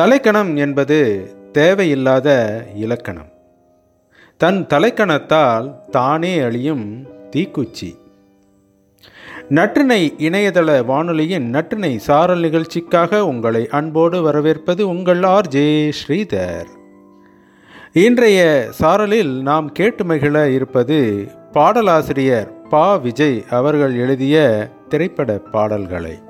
தலைக்கணம் என்பது தேவையில்லாத இலக்கணம். தன் தலைக்கணத்தால் தானே அழியும் தீக்குச்சி. நற்றினை இணையதள வானொலியின் நற்றினை சாரல் நிகழ்ச்சிக்காக உங்களை அன்போடு வரவேற்பது உங்கள் ஆர் ஜே ஸ்ரீதர். இன்றைய சாரலில் நாம் கேட்டு மகிழ இருப்பது பாடலாசிரியர் பா. விஜய் அவர்கள் எழுதிய திரைப்பட பாடல்களை.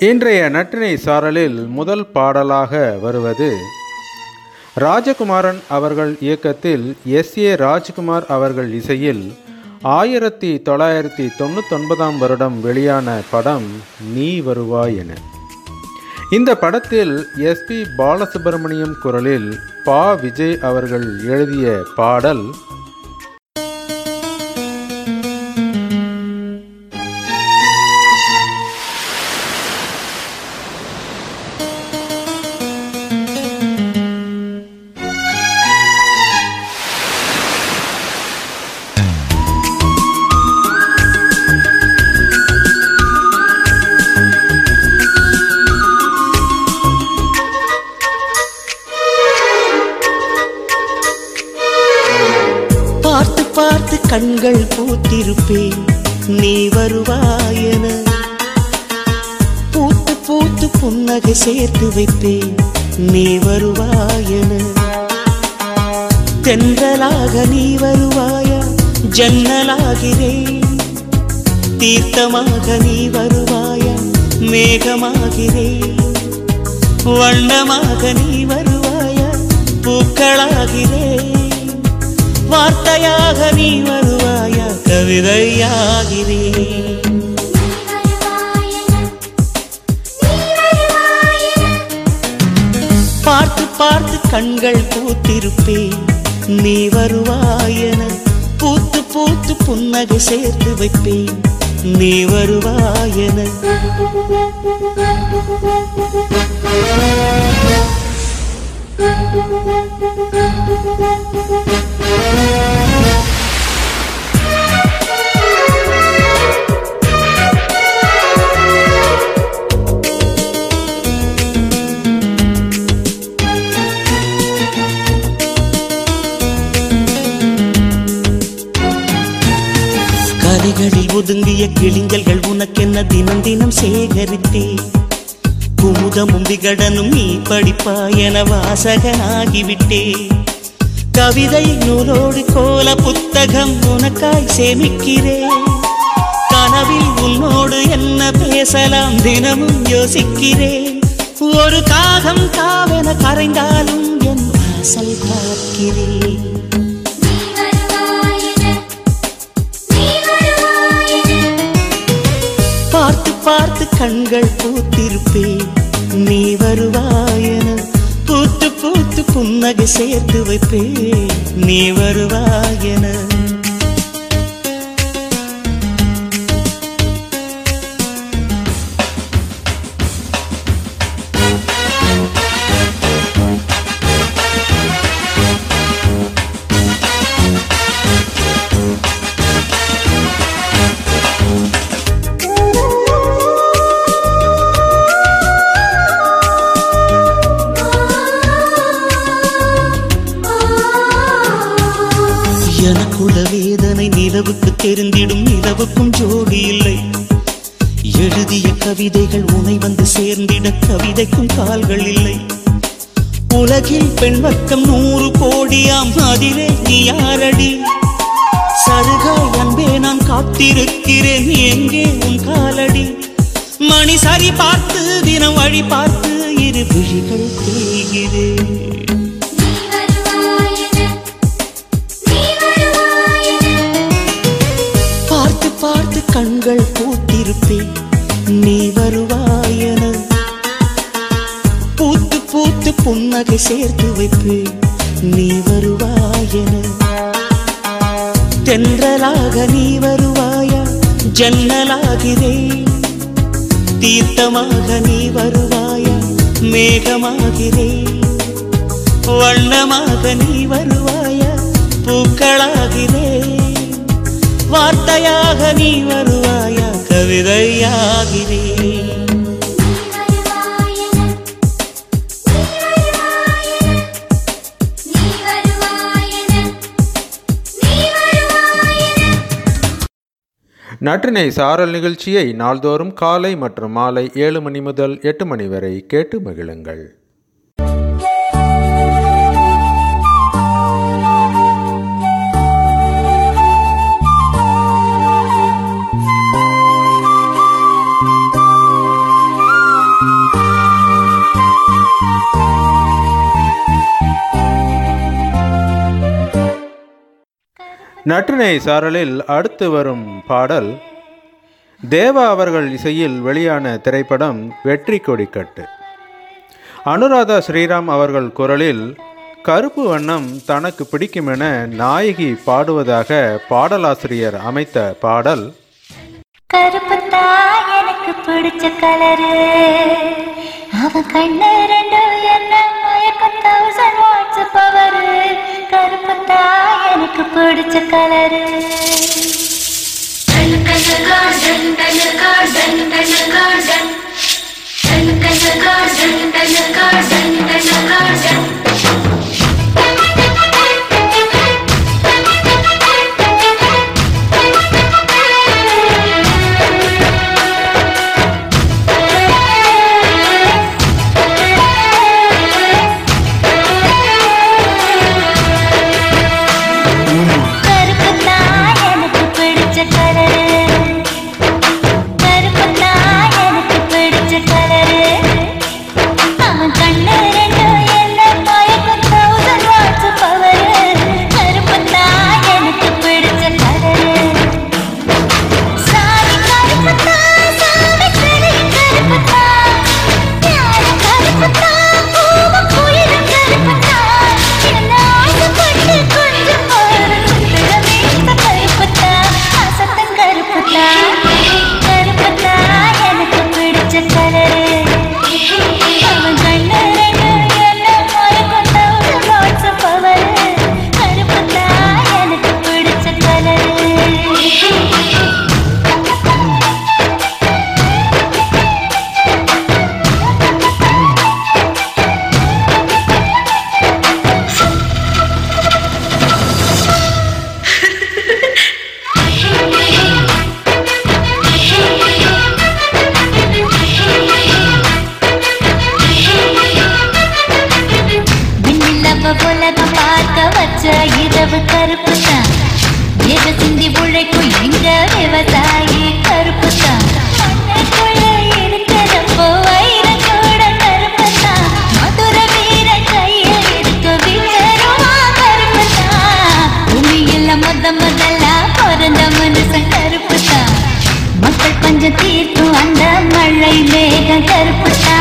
இன்றைய நற்றினை சாரலில் முதல் பாடலாக வருவது ராஜகுமாரன் அவர்கள் இயக்கத்தில் எஸ். ஏ. ராஜ்குமார் அவர்கள் இசையில் ஆயிரத்தி தொள்ளாயிரத்தி தொண்ணூத்தொன்பதாம் வருடம் வெளியான படம் நீ வருவாய் என. இந்த படத்தில் எஸ்பி பாலசுப்ரமணியம் குரலில் பா. விஜய் அவர்கள் எழுதிய பாடல் சேர்த்து நீ வருவாயன. தென்றலாக நீ வருவாயா ஜன்னலாகிறேன் தீர்த்தமாக நீ வருவாயா மேகமாகிறேன் வண்ணமாக நீ வருவாயா பூக்களாகிறேன் வார்த்தையாக நீ வருவாயா கவிதையாகிறேன் கண்கள் பூத்திருப்பேன் நீ வருவாயென பூத்து பூத்து புன்னகை சேர்த்து வைப்பேன் நீ வருவாயென you. ஒதுங்கிய உனக்கென்ன தினம் தினம் சேகரித்தே? குமுதமும் விகடனும் நீ படிப்பா என வாசகனாகிவிட்டே. கவிதை நூலோடு கோல புத்தகம் உனக்காய் சேமிக்கிறேன் கனவில் உன்னோடு என்ன பேசலாம் தினமும் யோசிக்கிறேன் ஒரு காகம் காவென கரைந்தாலும் என் வாசல் பார்க்கிறேன் கண்கள் பூத்திருப்பே நீ வருவாயன பூத்து பூத்து புன்னகை சேர்த்து வைப்பே நீ வருவாயன கவிதைகள் உனை வந்து சேர்ந்திட கவிதைக்கும் கால்கள் இல்லை. உலகில் பெண் வர்க்கம் நூறு கோடியாம் அதிலே நீ யாரடி? சருகாய் அன்பே நான் காத்திருக்கிறேன் எங்கே உன் காலடி? மணி சரி பார்த்து தினம் வழி பார்த்து இரு விழிகள் தேய்கிறேன் பார்த்து பார்த்து கண்கள் போட்டிருப்பேன் நீ வருவாயன. பூத்து பூத்து புன்னகை சேர்த்து வைப்பேன் நீ வருவாயன. தென்றலாக நீ வருவாயா ஜன்னலாகிறேன் தீர்த்தமாக நீ வருவாய் மேகமாகிறேன் வண்ணமாக நீ வருவாயா பூக்களாகிறேன் வார்த்தையாக நீ வருவாய் கவிதையாகிறேன் நற்றினை சாரல் நிகழ்ச்சியை நாள்தோறும் காலை மற்றும் மாலை ஏழு மணி முதல் எட்டு மணி வரை கேட்டு மகிழுங்கள். நற்றினை சாரலில் அடுத்து வரும் பாடல் தேவா அவர்கள் இசையில் வெளியான திரைப்படம் வெற்றி கொடிக்கட்டு அனுராதா ஸ்ரீராம் அவர்கள் குரலில் கருப்பு வண்ணம் தனக்கு பிடிக்குமென நாயகி பாடுவதாக பாடலாசிரியர் அமைத்த பாடல். கருப்பு தான் எனக்கு பிடிச்ச கலரு அவன் கண்ணு ரெண்டு என்ன மயக்கம் தௌசண்ட் வாட்ஸ் பவரு எனக்கு பிடிச்ச கலரு கருப்பு தீர்த்து அந்த மழை மேக கருப்புட்டா.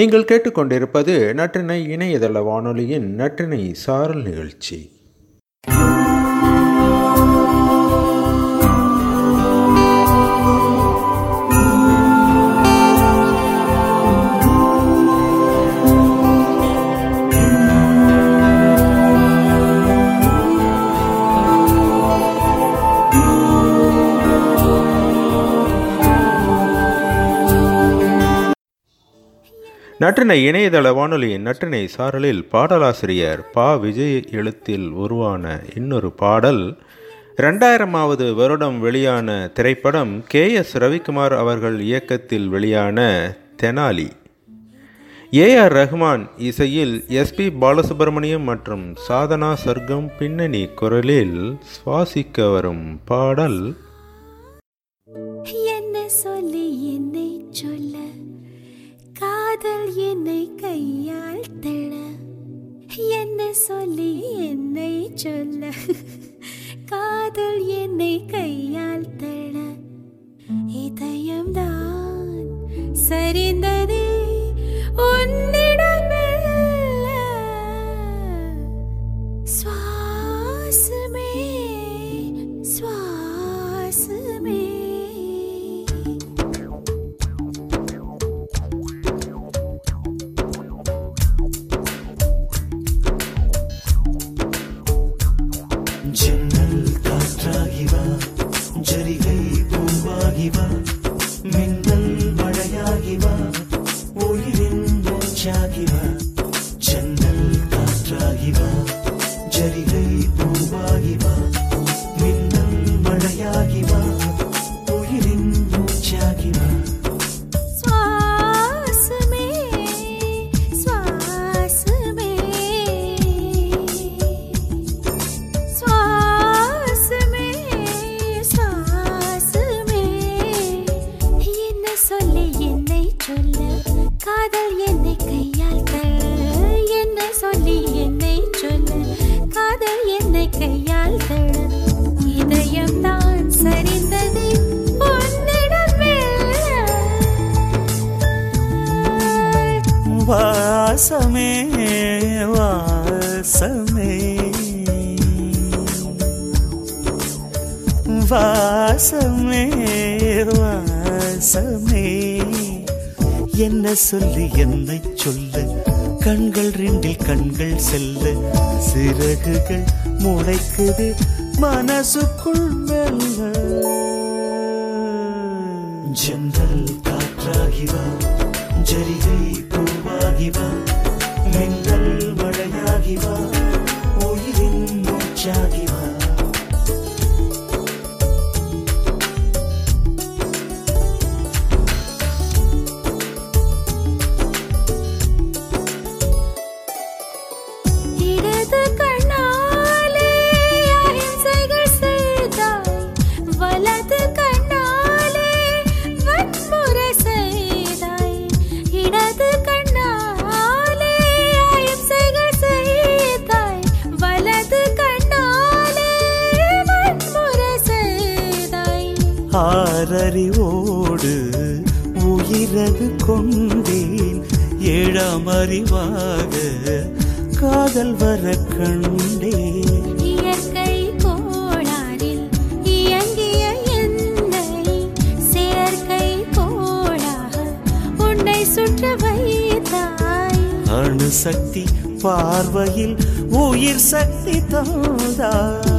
நீங்கள் கேட்டுக்கொண்டிருப்பது நற்றினை இணையதள வானொலியின் நற்றினை சாரல் நிகழ்ச்சி. நற்றினை இணையதள வானொலியின் நற்றினை சாரலில் பாடலாசிரியர் பா. விஜய் எழுத்தில் உருவான இன்னொரு பாடல். ரெண்டாயிரமாவது வருடம் வெளியான திரைப்படம் கே. எஸ். ரவிக்குமார் அவர்கள் இயக்கத்தில் வெளியான தெனாலி. ஏஆர் ரஹ்மான் இசையில் எஸ்பி பாலசுப்ரமணியம் மற்றும் சாதனா சர்க்கம் பின்னணி குரலில் சுவாசிக்க வரும் பாடல். காதல் என்னை கையால் தள. என்ன சொல்லி என்னை சொல்ல. காதல் என்னை கையால் தள. இதயம்தான் சரிந்தது சொல்லி என்னை சொல்ல. கண்கள் ரெண்டில் கண்கள் செல்ல. சிறகுகள் முளைக்குது. மனசுக்குள் உயிரது கொண்டேன். ஏழாம் அறிவாக காதல் வர கண்டேன். இயற்கை கோளாறில் இயங்கிய என்னை செயற்கை கோளாக உன்னை சுற்ற வைத்தாய். அணு சக்தி பார்வையில் உயிர் சக்தி தந்தாய்.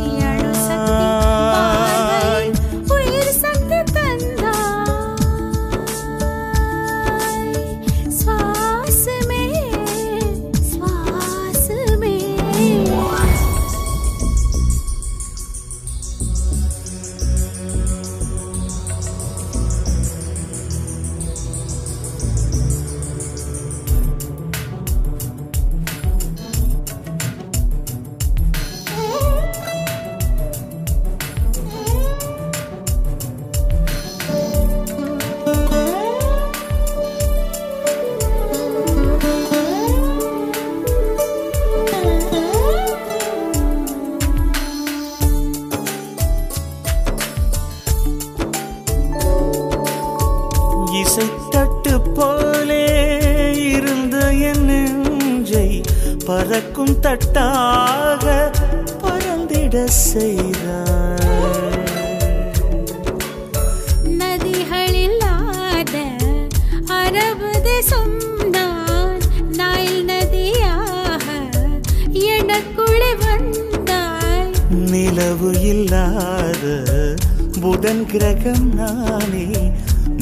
புதன் கிரகம் நானே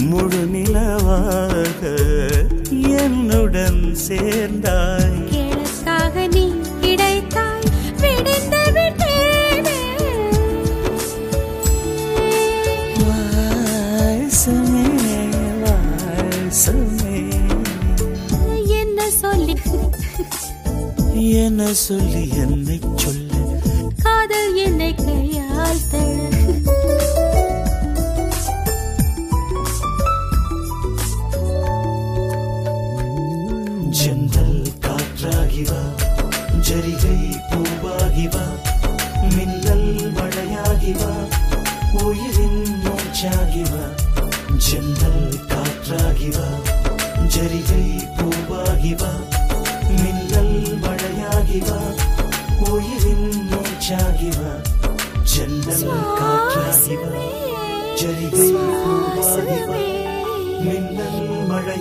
முழு நிலவாக என்னுடன் சேர்ந்தாய். எனக்காக நீ கிடைத்தாய் விடிந்து விட்டேனே வாசமே வாசமே என்ன சொல்லி? என்ன சொல்லி என்னை சொல்லு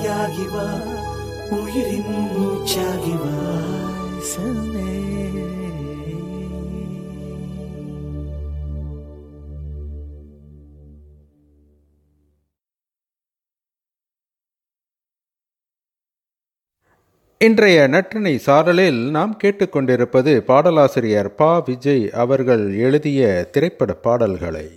வா உயிரின் மூச்சாகி இன்றைய நற்றினை சாரலில் நாம் கேட்டுக்கொண்டிருப்பது பாடலாசிரியர் பா. விஜய் அவர்கள் எழுதிய திரைப்பட பாடல்களை.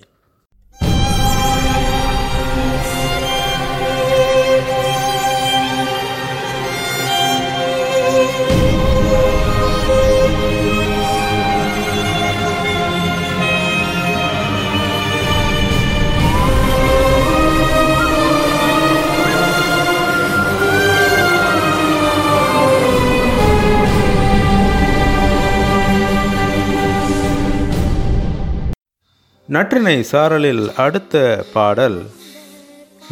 நற்றினை சாரலில் அடுத்த பாடல்.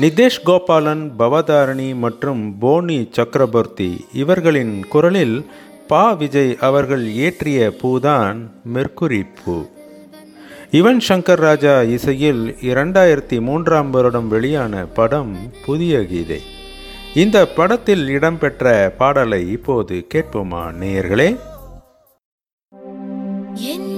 நிதேஷ் கோபாலன் பவதாரணி மற்றும் போனி சக்கரவர்த்தி இவர்களின் குரலில் பா விஜய் அவர்கள் இயற்றிய பூதான் மெர்க்குரி பூ. யுவன் சங்கர் ராஜா இசையில் இரண்டாயிரத்தி மூன்றாம் வருடம் வெளியான படம் புதிய கீதை. இந்த படத்தில் இடம்பெற்ற பாடலை இப்போது கேட்போமா நேயர்களே? என்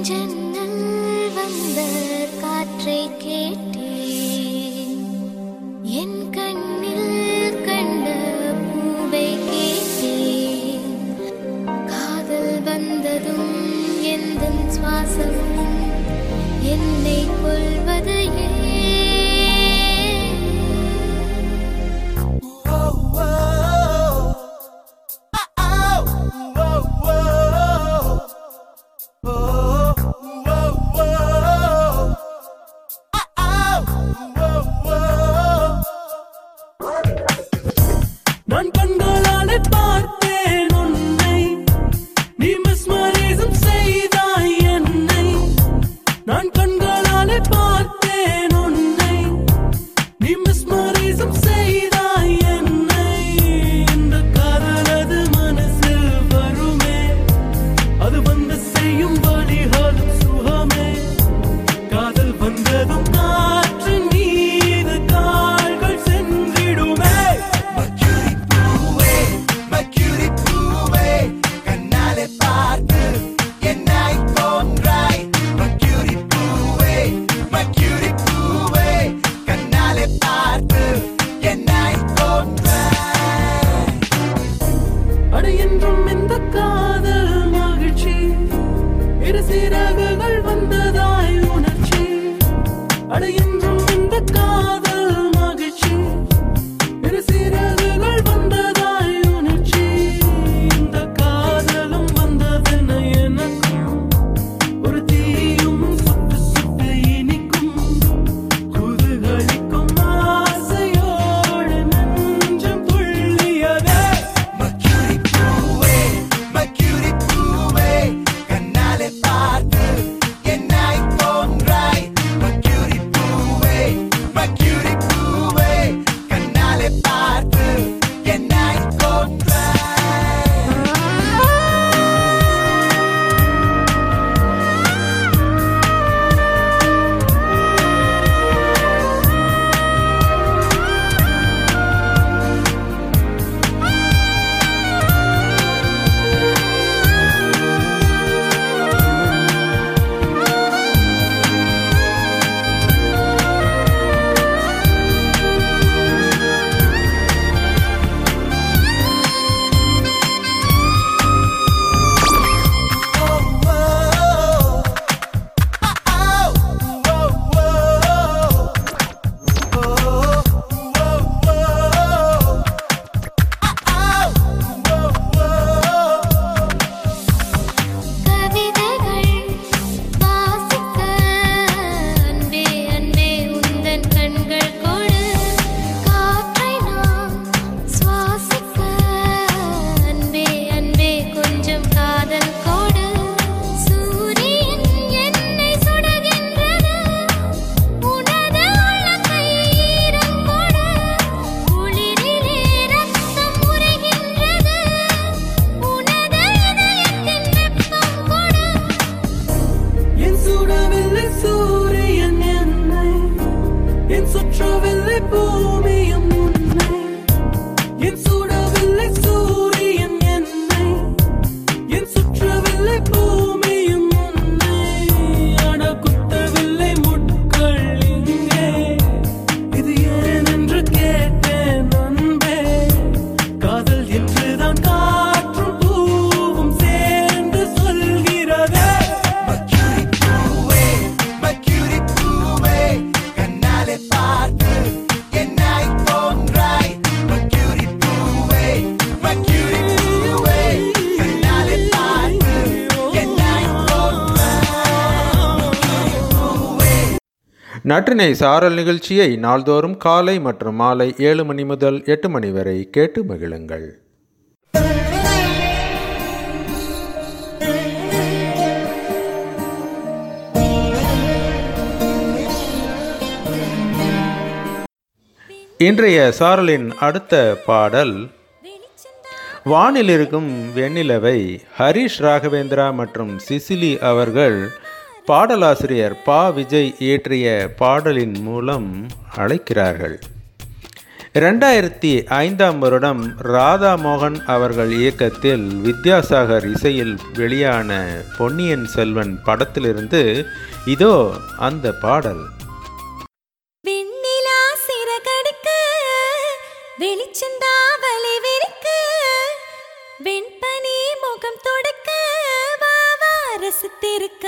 நற்றினை சாரல் நிகழ்ச்சியை நாள்தோறும் காலை மற்றும் மாலை ஏழு மணி முதல் எட்டு மணி வரை கேட்டு மகிழுங்கள். இன்றைய சாரலின் அடுத்த பாடல் வானில் இருக்கும் வெண்ணிலவை ஹரிஷ் ராகவேந்திரா மற்றும் சிசிலி அவர்கள் பாடலாசிரியர் பா. விஜய் இயற்றிய பாடலின் மூலம் அழைக்கிறார்கள். ரெண்டாயிரத்தி ஐந்தாம் வருடம் ராதா மோகன் அவர்கள் இயக்கத்தில் வித்யாசாகர் இசையில் வெளியான பொன்னியின் செல்வன் படத்திலிருந்து இதோ அந்த பாடல். வாசித்திருக்க.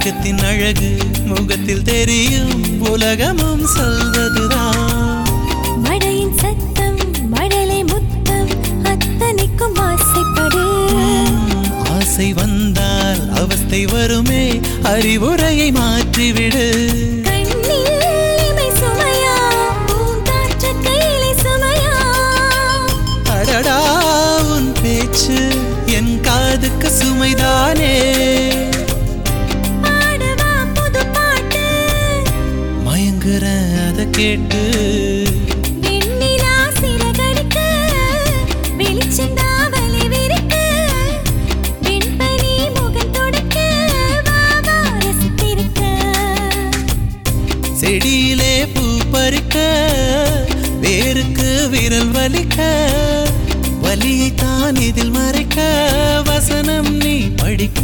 மார்க்கத்தின் அழகு முகத்தில் தெரியும் உலகமும் சொல்வதுதான். மழையின் சத்தம் மழலை முத்தம் அத்தனைக்கும் ஆசைப்படு. ஆசை வந்தால் அவஸ்தை வருமே அறிவுரையை மாற்றிவிடு. வலிக்க வலியை தான் இதில் மறைக்க வசனம் நீ படிக்க.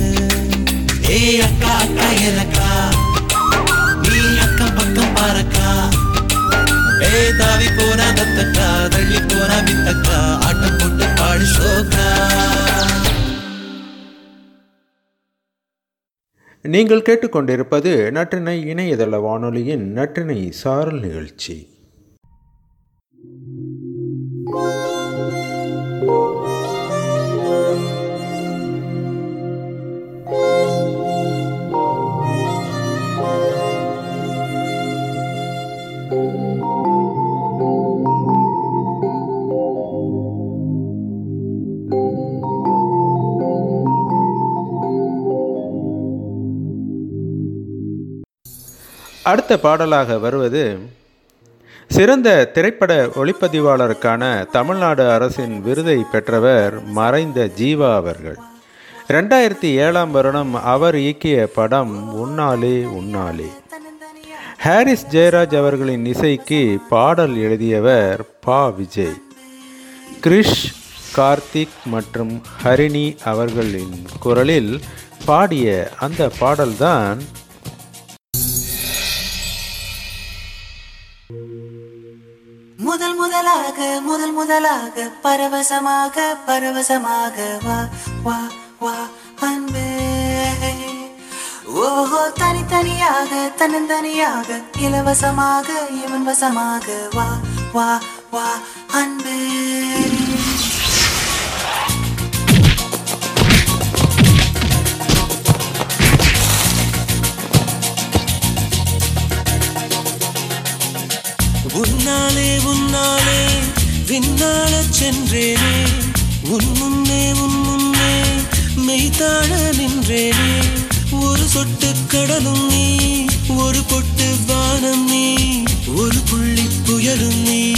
ஏ அக்கா அக்கா எனக்கா நீ அக்கம் பக்கம் பாரக்கா ஏ தாவி போனா தத்தக்கா தள்ளி போனா வித்தக்கா ஆட்டம் போட்டு பாடு சோக்கா. நீங்கள் கேட்டுக்கொண்டிருப்பது நற்றினை இணையதள வானொலியின் நற்றினை சாரல் நிகழ்ச்சி. அடுத்த பாடலாக வருவது சிறந்த திரைப்பட ஒளிப்பதிவாளருக்கான தமிழ்நாடு அரசின் விருதை பெற்றவர் மறைந்த ஜீவா அவர்கள். ரெண்டாயிரத்தி ஏழாம் வருடம் அவர் இயக்கிய படம் உன்னாலே உன்னாலே. ஹாரிஸ் ஜெயராஜ் அவர்களின் இசைக்கு பாடல் எழுதியவர் பா. விஜய். கிரிஷ் கார்த்திக் மற்றும் ஹரிணி அவர்களின் குரலில் பாடிய அந்த பாடல்தான் முதலாக பரவசமாக பரவசமாக வா வா வா அன்பே. ஓஹோ தனித்தனியாக தன்னந்தனியாக இலவசமாக இவன் வசமாக வா வா வா அன்பே. உன்னாலே உன்னாலே விண்ணாளச் சென்றேனே. உன் முன்னே உன் முன்னே மெய்தாழ நின்றேனே. ஒரு சொட்டு கடலும் நீ ஒரு பொட்டு வானம் நீ ஒரு புள்ளி புயலும் நீ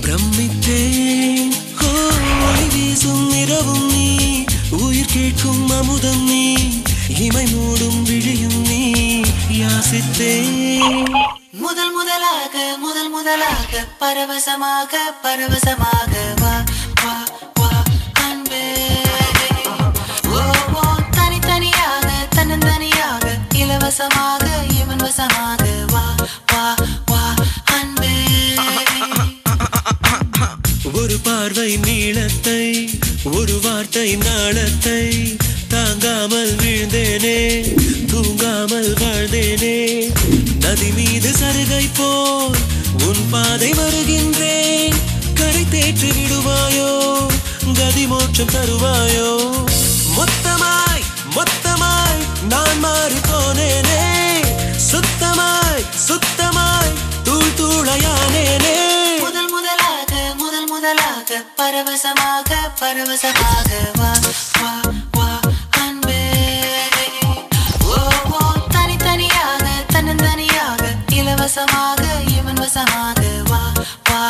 பிரமித்தேன். ஒளி வீசும் இரவும் நீ உயிர் கேட்கும் அமுதம் நீ இமை மூடும் விழியும் நீ யாசித்தேன். முதல் முதலாக முதல் முதலாக பரவசமாக பரவசமாக வா வா வா அன்பே. ஓ ஓ தனித்தனியாக தன்னந்தனியாக இலவசமாக இவன் வசமாக வா வா வா அன்பே. ஒரு பார்வை நீளத்தை ஒரு வார்த்தை நாளத்தை தாங்காமல் விழுந்தேனே தூங்காமல் வாழ்ந்தேனே. நதி மீது சருகை போல் உன் பாதை வருகின்றேன். கரை தேற்றி விடுவாயோ கதி மோட்சம் தருவாயோ. மொத்தமாய் மொத்தமாய் நான் மாறி போனேனே. சுத்தமாய் சுத்தமாய் தூள் தூளையானேனே. முதலாக பரவசமாக பரவசமாக. வா வா வா அன்பே. ஓ ஓ தனித்தனியாக தன்னந்தனியாக இலவசமாக இவன் வசமாக. வா வா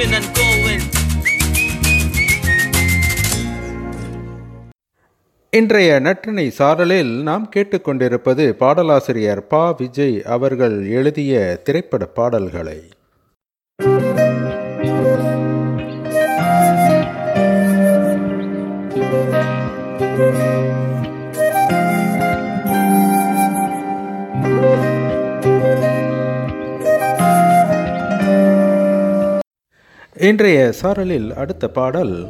pushing and going. இன்றைய நற்றினை சாரலில் நாம் கேட்டுக்கொண்டிருப்பது பாடலாசிரியர் பா விஜய் அவர்கள் எழுதிய திரைப்பட பாடல்களை இன்றைய சாரலில் அடுத்த பாடல்.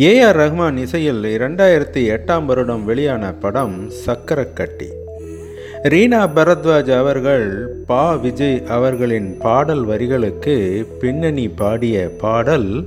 ஏ ஆர் ரஹ்மான் இசையில் இரண்டாயிரத்தி எட்டாம் வருடம் வெளியான படம் சக்கரக்கட்டி. ரீனா பரத்வாஜ் அவர்கள் பா விஜய் அவர்களின் பாடல் வரிகளுக்கு பின்னணி பாடிய பாடல்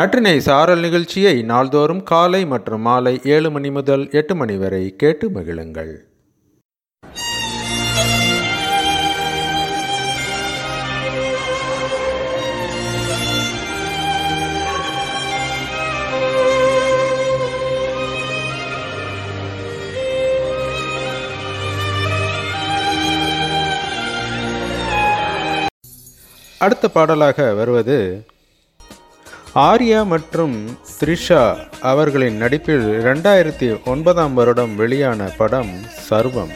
நற்றினை சாரல் நிகழ்ச்சியை நாள்தோறும் காலை மற்றும் மாலை ஏழு மணி முதல் எட்டு மணி வரை கேட்டு மகிழுங்கள். அடுத்த பாடலாக வருவது ஆர்யா மற்றும் த்ரிஷா அவர்களின் நடிப்பில் ரெண்டாயிரத்தி ஒன்பதாம் வருடம் வெளியான படம் சர்வம்.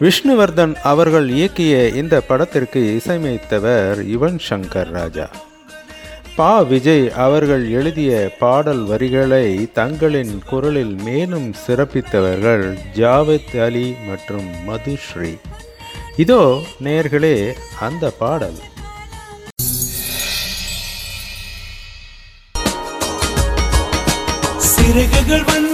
விஷ்ணுவர்தன் அவர்கள் இயக்கிய இந்த படத்திற்கு இசையமைத்தவர் யுவன் சங்கர் ராஜா. பா. விஜய் அவர்கள் எழுதிய பாடல் வரிகளை தங்களின் குரலில் மேலும் சிறப்பித்தவர்கள் ஜாவேத் அலி மற்றும் மதுஸ்ரீ. இதோ நேர்களே அந்த பாடல். quiere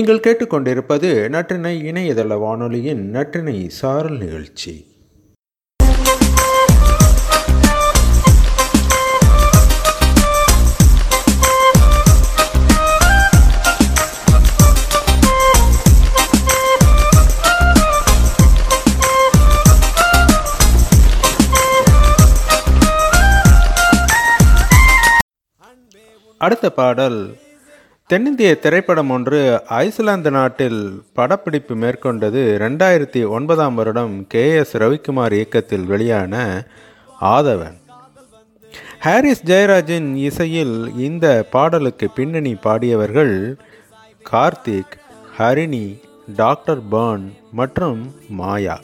நீங்கள் கேட்டுக்கொண்டிருப்பது நற்றினை இணையதள வானொலியின் நற்றினை சாரல் நிகழ்ச்சி. அடுத்த பாடல் தென்னிந்திய திரைப்படம் ஒன்று ஐஸ்லாந்து நாட்டில் படப்பிடிப்பு மேற்கொண்டது ரெண்டாயிரத்தி ஒன்பதாம் வருடம் கே எஸ் ரவிக்குமார் இயக்கத்தில் வெளியான ஆதவன். ஹாரிஸ் ஜெயராஜின் இசையில் இந்த பாடலுக்கு பின்னணி பாடியவர்கள் கார்த்திக் ஹரிணி டாக்டர் பர்ன் மற்றும் மாயா.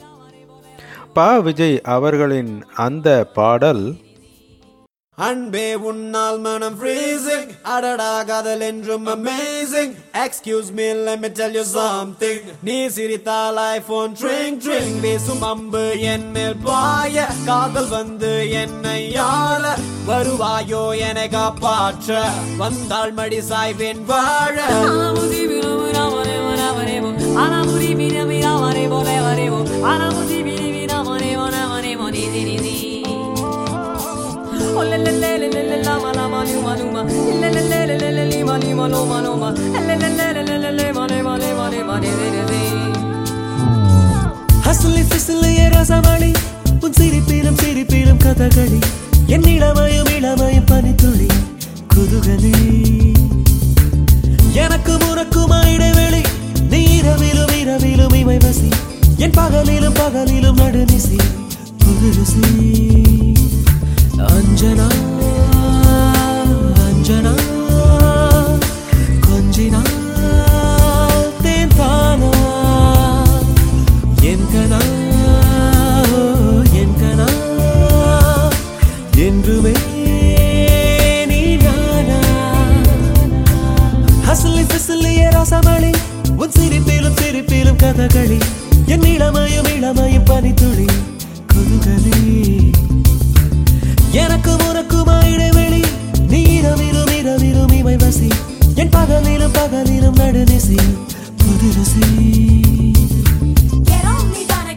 பா. விஜய் அவர்களின் அந்த பாடல் அன்பே உன்னால் மனம் freezing. அடடா காதல் என்றும் amazing. Excuse me let me tell you something. நீ சிரித்தால் ஐபோன் ட்ரிங் ட்ரிங். வீசும் அம்பு என் மேல் பாய. காதல் வந்து என்னை ஆள. வருவாயோ என காப்பாற்ற. வந்தாள் மடி சாய்வேன் வாழ. ஹசுலி பிசுலிய ரசமணி உன் சிரிப்பிலும் சிரிப்பிலும் கதகளி என் இளமயம் இளமயம் பனித்துளி குதுகலி. எனக்கு உனக்குமா இடைவெளி நீ இரவிலும் இரவிலும் இமை வசி என் பகலிலும் பகலிலும் நடுநிசி புதுசி அஞ்சனா அஞ்சனா கொஞ்சினா தேன் என் கனா என் கனா என்றுமே நீ நானா? ஹசலி பிசலிய ரசமணி உன் சிரிப்பிலும் சிரிப்பிலும் கதகளி என் இளமயம் இளமையும் பனித்துளி கொதுகளே எனக்கு உனக்குமா இடைவெளி? நீ இரவிலும் இரவிலும் இமை வசி. என் பகலிலும் பகலிலும் நடுநிசி புதுரசி Get on me, Donna,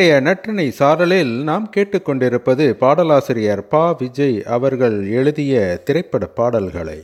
இன்றைய நற்றினை சாரலில் நாம் கேட்டுக்கொண்டிருப்பது பாடலாசிரியர் பா. விஜய் அவர்கள் எழுதிய திரைப்பட பாடல்களை.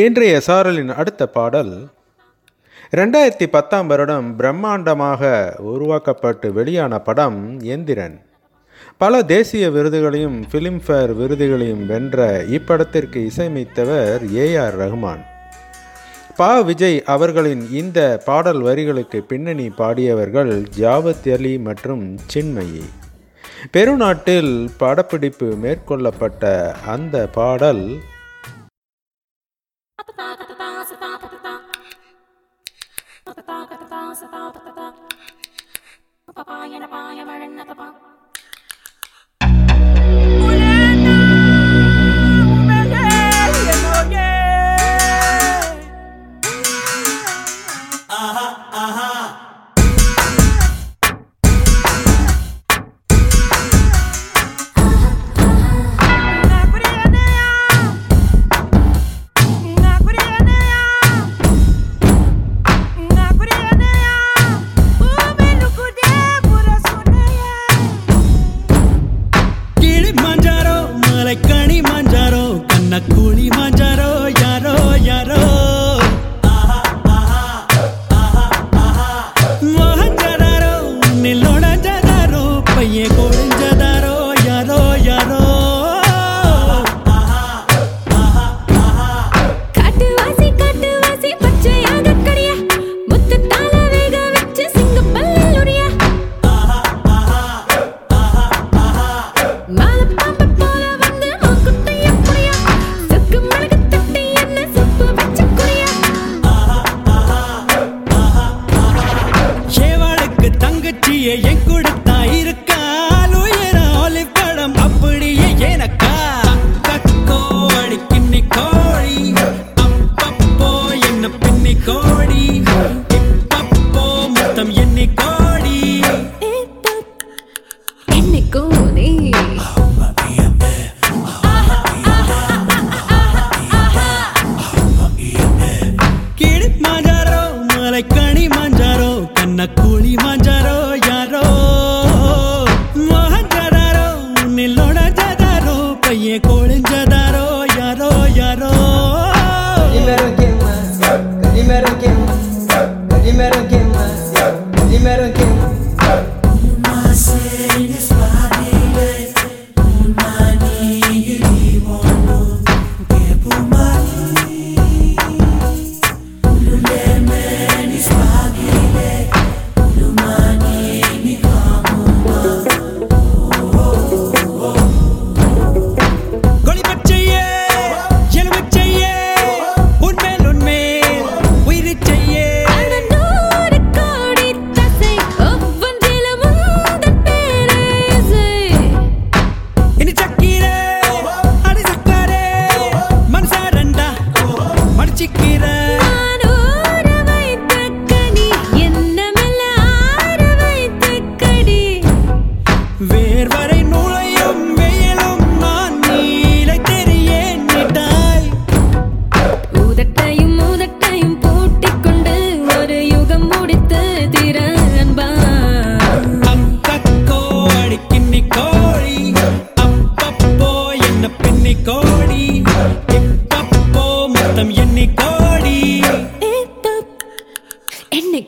இன்றைய சாரலின் அடுத்த பாடல் ரெண்டாயிரத்தி பத்தாம் வருடம் பிரம்மாண்டமாக உருவாக்கப்பட்டு வெளியான படம் எந்திரன். பல தேசிய விருதுகளையும் ஃபிலிம்ஃபேர் விருதுகளையும் வென்ற இப்படத்திற்கு இசையமைத்தவர் ஏ ஆர் ரஹ்மான் பா. விஜய் அவர்களின் இந்த பாடல் வரிகளுக்கு பின்னணி பாடியவர்கள் ஜாவத் அலி மற்றும் சின்மயி. பெருநாட்டில் படப்பிடிப்பு மேற்கொள்ளப்பட்ட அந்த பாடல்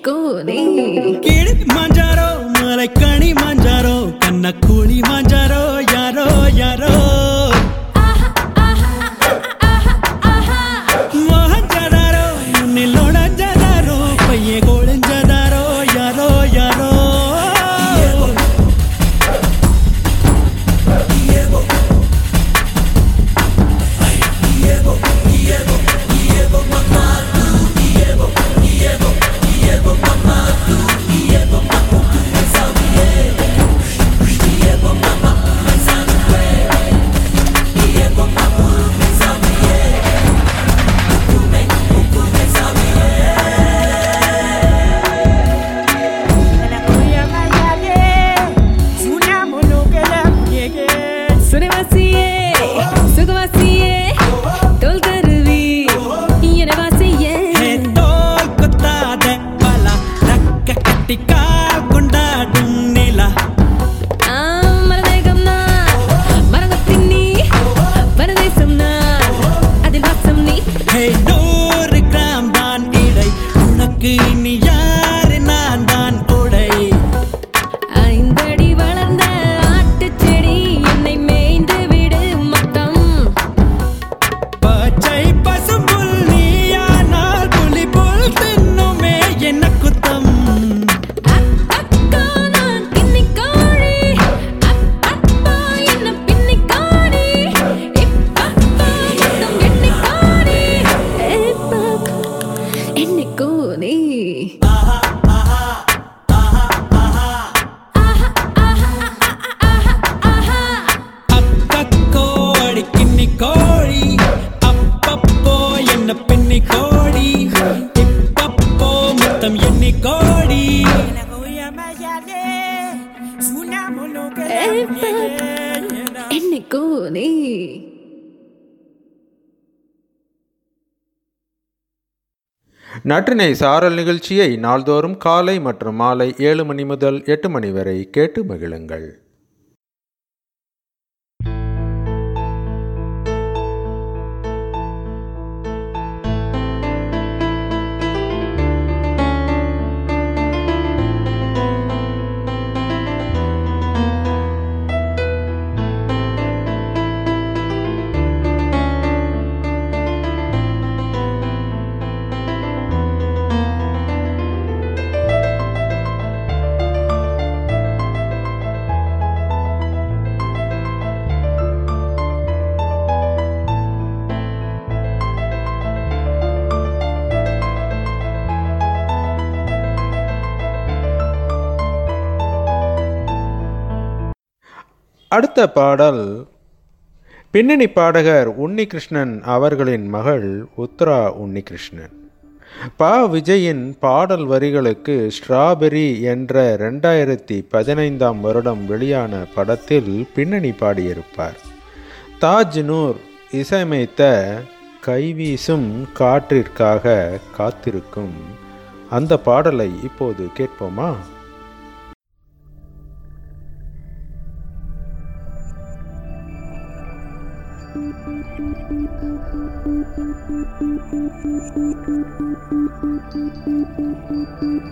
కోని కిడి మంజారో మలై కణి మంజారో కన్న కూలి మంజారో యారో యారో. கடவுளே நற்றினை சாரல் நிகழ்ச்சியை நாள்தோறும் காலை மற்றும் மாலை ஏழு மணி முதல் எட்டு மணி வரை கேட்டு மகிழுங்கள். அடுத்த பாடல் பின்னணி பாடகர் உன்னிகிருஷ்ணன் அவர்களின் மகள் உத்ரா உன்னிகிருஷ்ணன். பா. விஜயின் பாடல் வரிகளுக்கு ஸ்ட்ராபெரி என்ற ரெண்டாயிரத்தி பதினைந்தாம் வருடம் வெளியான படத்தில் பின்னணி பாடியிருப்பார். தாஜ் நூர் இசையமைத்த கைவீசும் காற்றிற்காக காத்திருக்கும். அந்த பாடலை இப்போது கேட்போமா? Thank you.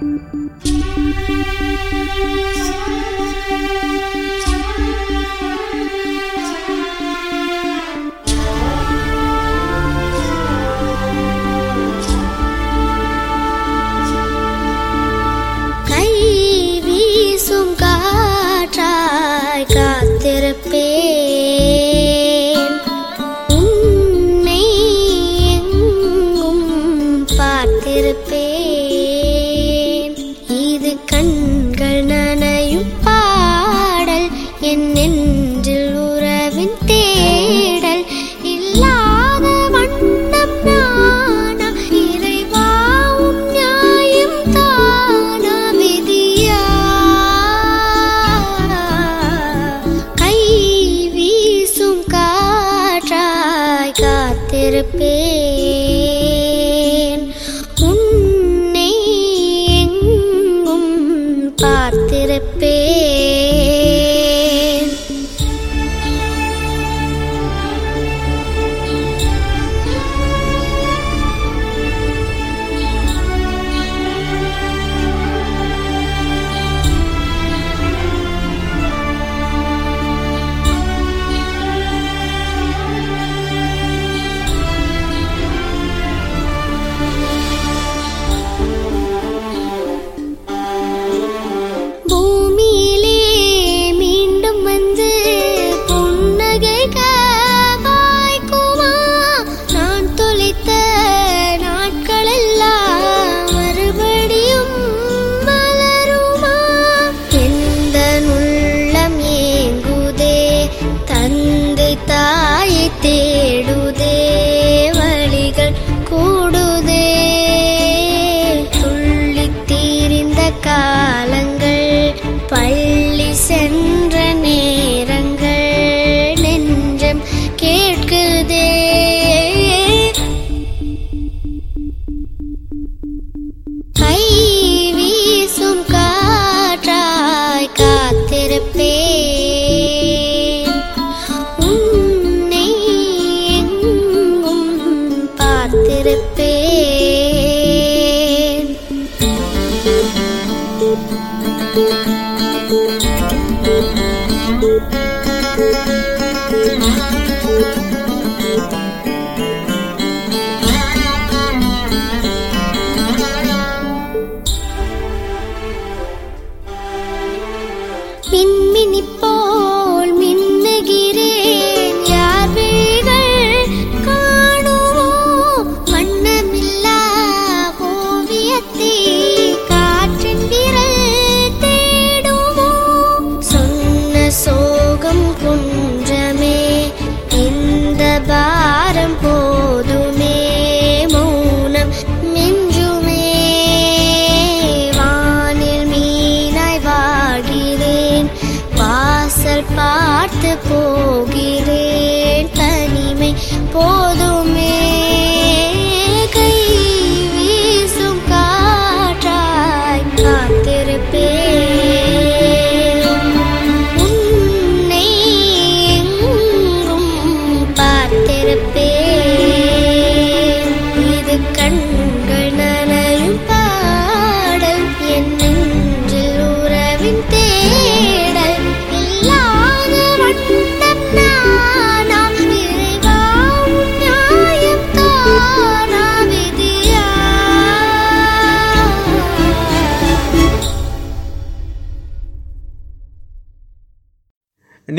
Thank you.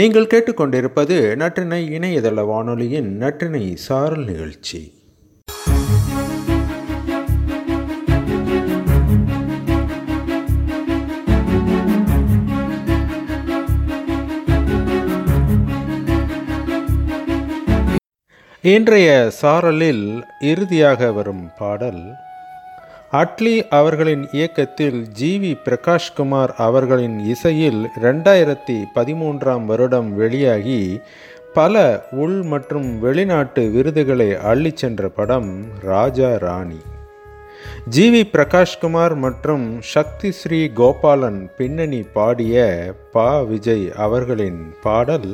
நீங்கள் கேட்டுக்கொண்டிருப்பது நற்றினை இணையதள வானொலியின் நற்றினை சாரல் நிகழ்ச்சி. இன்றைய சாரலில் இறுதியாக வரும் பாடல் அட்லி அவர்களின் இயக்கத்தில் ஜி வி பிரகாஷ்குமார் அவர்களின் இசையில் ரெண்டாயிரத்தி பதிமூன்றாம் வருடம் வெளியாகி பல உள் மற்றும் வெளிநாட்டு விருதுகளை அள்ளி சென்ற படம் ராஜா ராணி. ஜி வி பிரகாஷ்குமார் மற்றும் சக்தி ஸ்ரீ கோபாலன் பின்னணி பாடிய பா விஜய் அவர்களின் பாடல்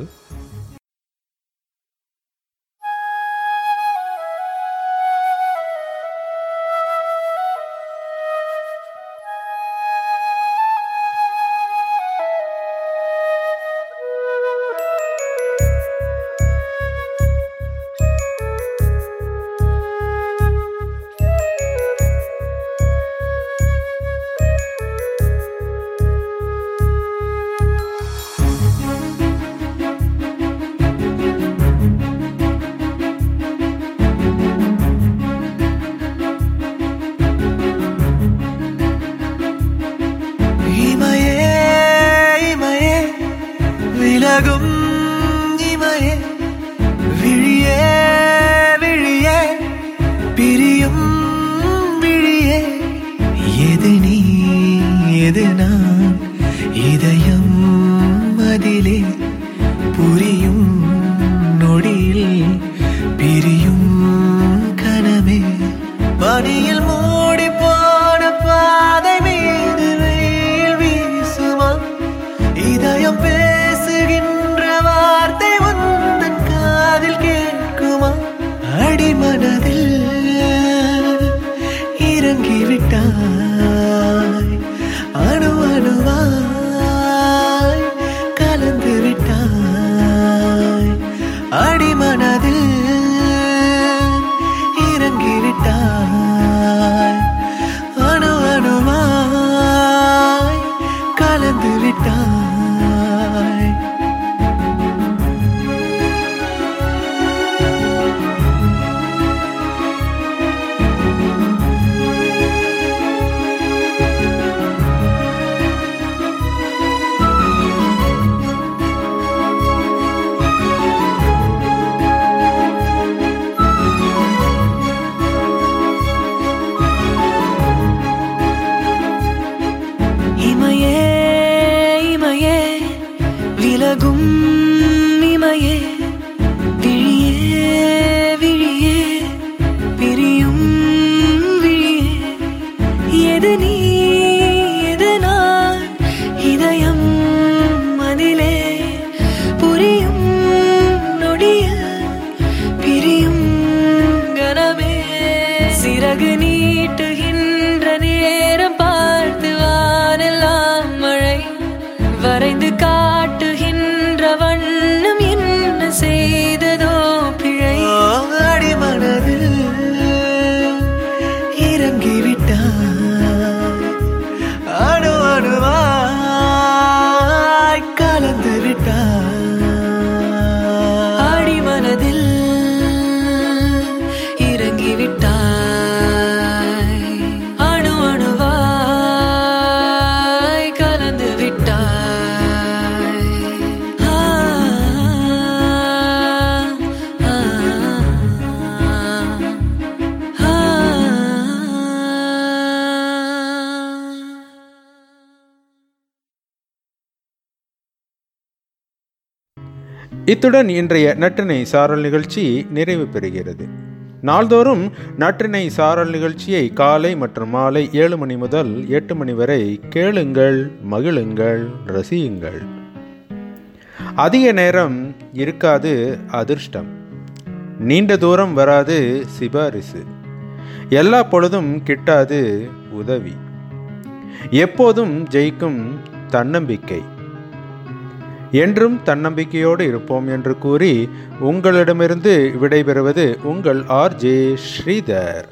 இத்துடன் இன்றைய நற்றினை சாரல் நிகழ்ச்சி நிறைவு பெறுகிறது. நாள்தோறும் நற்றினை சாரல் நிகழ்ச்சியை காலை மற்றும் மாலை ஏழு மணி முதல் எட்டு மணி வரை கேளுங்கள் மகிழுங்கள் ரசியுங்கள். அதிக நேரம் இருக்காது அதிர்ஷ்டம். நீண்ட தூரம் வராது சிபாரிசு. எல்லா பொழுதும் கிட்டாது உதவி. எப்போதும் ஜெயிக்கும் தன்னம்பிக்கை. என்றும் தன்னம்பிக்கையோடு இருப்போம் என்று கூறி உங்களிடமிருந்து விடைபெறுவது உங்கள் ஆர் ஜே ஸ்ரீதர்.